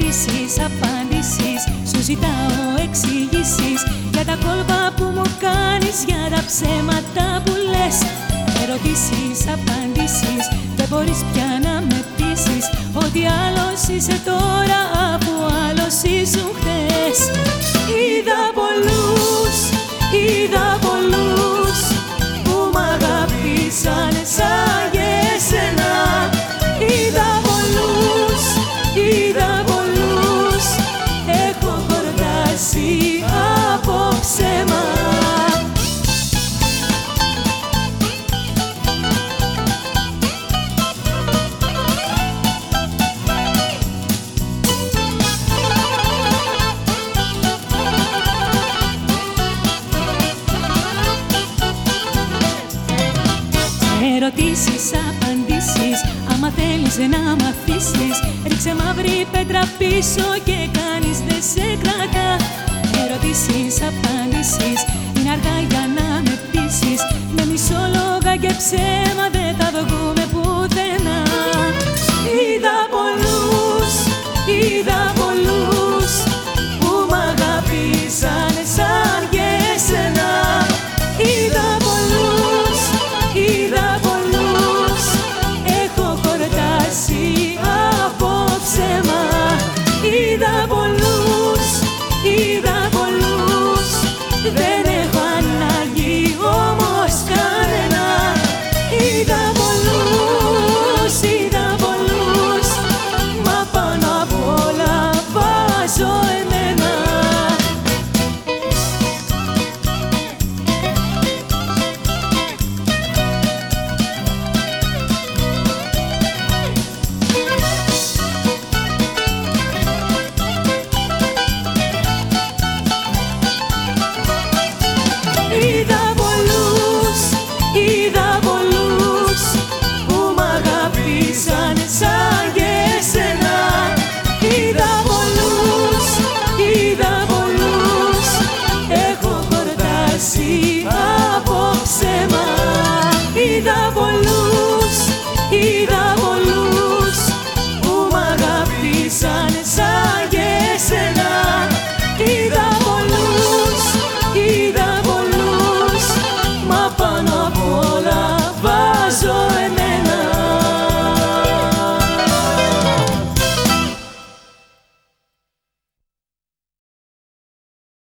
Ερωτήσεις, απάντησεις, σου ζητάω εξηγήσεις Για τα κόλπα που μου κάνεις, για τα ψέματα που λες. Ερωτήσεις, απαντήσεις, δεν μπορείς πια να με πείσεις. Ότι άλλος είσαι τώρα Ερωτήσεις, απαντήσεις, άμα θέλεις να μ' αφήσει. Ρίξε μαύρη πέτρα πίσω και κανείς δεν σε κρατά Ερωτήσεις, απαντήσεις, είναι αργά για να με πείσεις. Με μισόλογα και ψέμα δεν τα βγούμε πουθενά. Είδα πολλούς, είδα πολλούς.